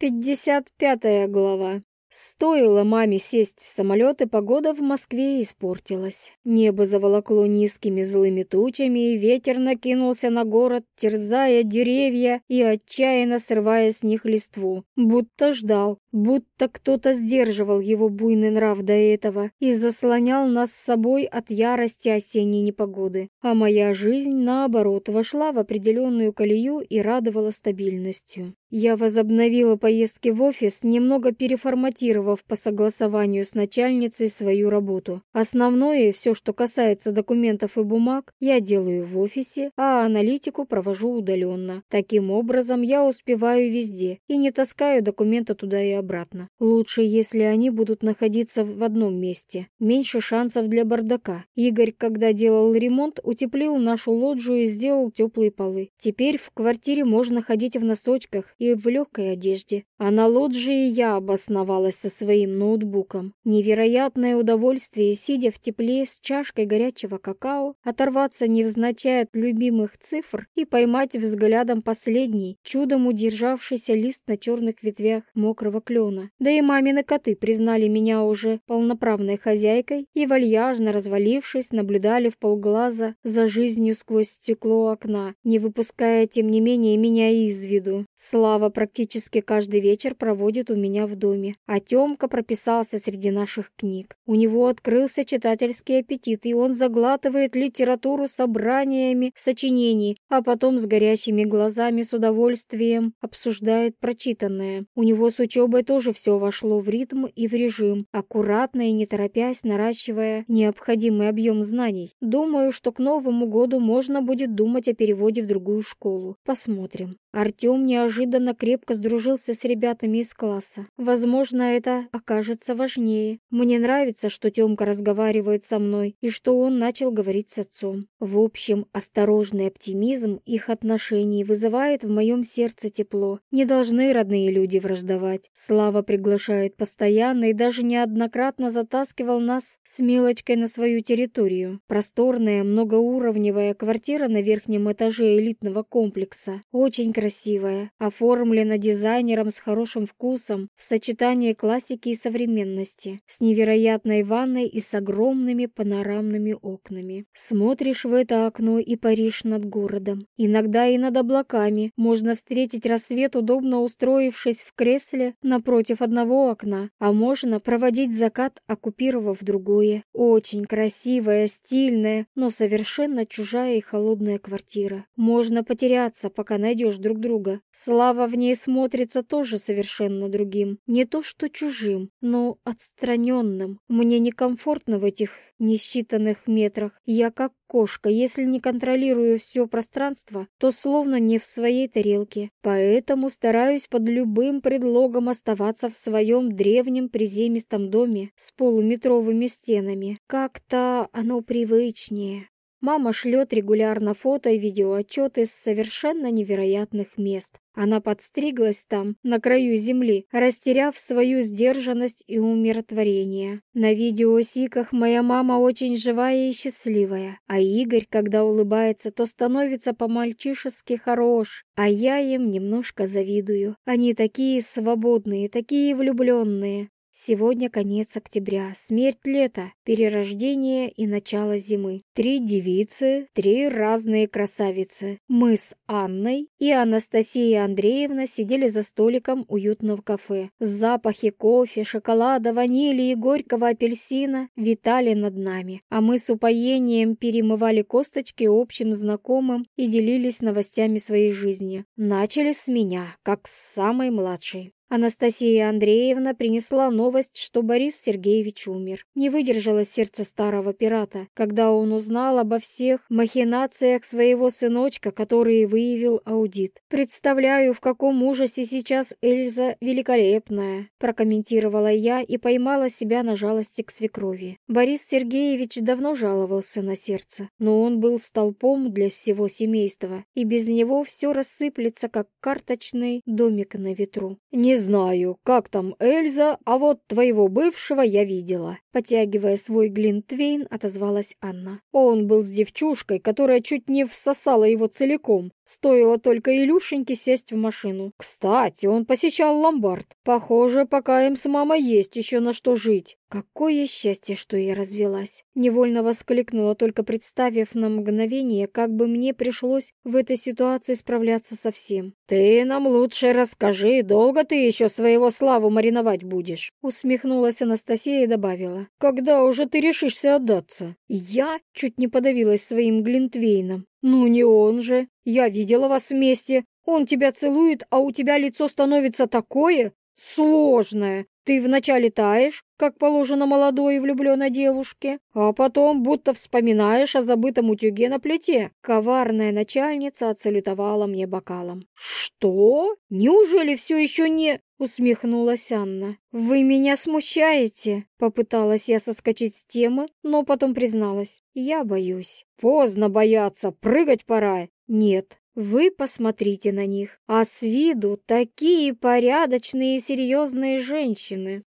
Пятьдесят пятая глава. Стоило маме сесть в самолет, и погода в Москве испортилась. Небо заволокло низкими злыми тучами, и ветер накинулся на город, терзая деревья и отчаянно срывая с них листву. Будто ждал, будто кто-то сдерживал его буйный нрав до этого и заслонял нас с собой от ярости осенней непогоды. А моя жизнь, наоборот, вошла в определенную колею и радовала стабильностью. Я возобновила поездки в офис, немного переформатировав по согласованию с начальницей свою работу. Основное, все, что касается документов и бумаг, я делаю в офисе, а аналитику провожу удаленно. Таким образом, я успеваю везде и не таскаю документы туда и обратно. Лучше, если они будут находиться в одном месте. Меньше шансов для бардака. Игорь, когда делал ремонт, утеплил нашу лоджию и сделал теплые полы. Теперь в квартире можно ходить в носочках и в легкой одежде. А на лоджии я обосновалась со своим ноутбуком. Невероятное удовольствие, сидя в тепле с чашкой горячего какао, оторваться невзначай от любимых цифр и поймать взглядом последний, чудом удержавшийся лист на черных ветвях мокрого клена. Да и мамины коты признали меня уже полноправной хозяйкой и, вальяжно развалившись, наблюдали в полглаза за жизнью сквозь стекло окна, не выпуская, тем не менее, меня из виду. Слава Слава практически каждый вечер проводит у меня в доме, а Тёмка прописался среди наших книг. У него открылся читательский аппетит, и он заглатывает литературу собраниями сочинений, а потом с горящими глазами с удовольствием обсуждает прочитанное. У него с учебой тоже все вошло в ритм и в режим, аккуратно и не торопясь, наращивая необходимый объем знаний. Думаю, что к Новому году можно будет думать о переводе в другую школу. Посмотрим. Артем неожиданно крепко сдружился с ребятами из класса. Возможно, это окажется важнее. Мне нравится, что Темка разговаривает со мной и что он начал говорить с отцом. В общем, осторожный оптимизм их отношений вызывает в моем сердце тепло. Не должны родные люди враждовать. Слава приглашает постоянно и даже неоднократно затаскивал нас с Милочкой на свою территорию. Просторная, многоуровневая квартира на верхнем этаже элитного комплекса. Очень красивая, оформлена дизайнером с хорошим вкусом в сочетании классики и современности, с невероятной ванной и с огромными панорамными окнами. Смотришь в это окно и паришь над городом. Иногда и над облаками можно встретить рассвет, удобно устроившись в кресле напротив одного окна, а можно проводить закат, оккупировав другое. Очень красивая, стильная, но совершенно чужая и холодная квартира. Можно потеряться, пока найдешь друг друга. Слава в ней смотрится тоже совершенно другим. Не то что чужим, но отстраненным. Мне некомфортно в этих несчитанных метрах. Я как кошка, если не контролирую все пространство, то словно не в своей тарелке. Поэтому стараюсь под любым предлогом оставаться в своем древнем приземистом доме с полуметровыми стенами. Как-то оно привычнее. Мама шлет регулярно фото и видеоотчеты с совершенно невероятных мест. Она подстриглась там, на краю земли, растеряв свою сдержанность и умиротворение. На видеосиках моя мама очень живая и счастливая, а Игорь, когда улыбается, то становится по-мальчишески хорош, а я им немножко завидую. Они такие свободные, такие влюбленные. Сегодня конец октября, смерть лета, перерождение и начало зимы. Три девицы, три разные красавицы. Мы с Анной и Анастасия Андреевна сидели за столиком уютного кафе. Запахи кофе, шоколада, ванили и горького апельсина витали над нами, а мы с упоением перемывали косточки общим знакомым и делились новостями своей жизни. Начали с меня, как с самой младшей. Анастасия Андреевна принесла новость, что Борис Сергеевич умер. Не выдержало сердце старого пирата, когда он узнал обо всех махинациях своего сыночка, которые выявил аудит. «Представляю, в каком ужасе сейчас Эльза Великолепная», прокомментировала я и поймала себя на жалости к свекрови. Борис Сергеевич давно жаловался на сердце, но он был столпом для всего семейства, и без него все рассыплется, как карточный домик на ветру. Не знаю, как там Эльза, а вот твоего бывшего я видела». Потягивая свой глинтвейн, отозвалась Анна. Он был с девчушкой, которая чуть не всосала его целиком. Стоило только Илюшеньке сесть в машину. Кстати, он посещал ломбард. Похоже, пока им с мамой есть еще на что жить. Какое счастье, что я развелась. Невольно воскликнула, только представив на мгновение, как бы мне пришлось в этой ситуации справляться со всем. «Ты нам лучше расскажи, долго ты еще своего славу мариновать будешь?» Усмехнулась Анастасия и добавила. «Когда уже ты решишься отдаться?» Я чуть не подавилась своим глинтвейном. «Ну не он же! Я видела вас вместе! Он тебя целует, а у тебя лицо становится такое сложное! Ты вначале таешь, как положено молодой и влюбленной девушке, а потом будто вспоминаешь о забытом утюге на плите. Коварная начальница отсалютовала мне бокалом. «Что? Неужели все еще не...» — усмехнулась Анна. «Вы меня смущаете?» Попыталась я соскочить с темы, но потом призналась. «Я боюсь». «Поздно бояться, прыгать пора». «Нет, вы посмотрите на них, а с виду такие порядочные и серьезные женщины.